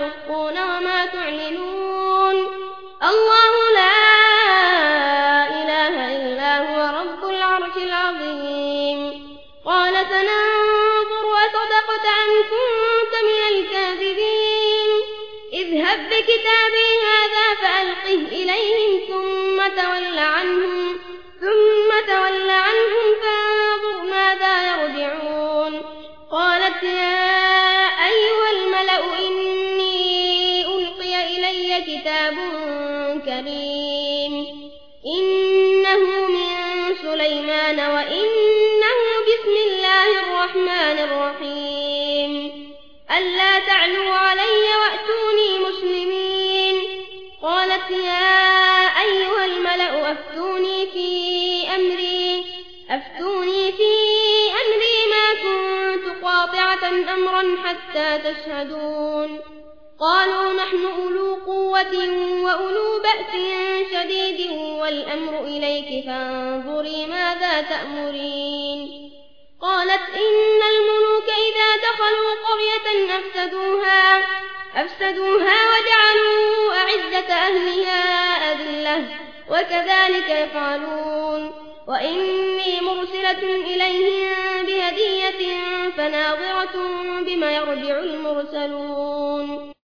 تخفون وما تعلنون. الله لا إله إلا هو رب العرش العظيم. قال سننظر وصدقت أن كنت من الكاذبين. اذهب بكتابي هذا فألقه إليهم ثم تول عنهم ثم تول عنهم فانظر ماذا يرجعون. قالت يا إنه من سليمان وإنه بسم الله الرحمن الرحيم. ألا تعلوا علي وأتوني مسلمين. قالت يا أيها الملأ أفتوني في أمري أفتوني في أمري ما كنت قاطعة أمرا حتى تشهدون. قالوا نحن أولو قوة وأولو بأس شديد والأمر إليك فانظري ماذا تأمرين. قالت إن الملوك إذا دخلوا قرية أفسدوها, أفسدوها وجعلوا أعزة أهلها أذلة وكذلك يفعلون. وإني مرسلة إليهم بهدية فناظرة بما يرجع المرسلون.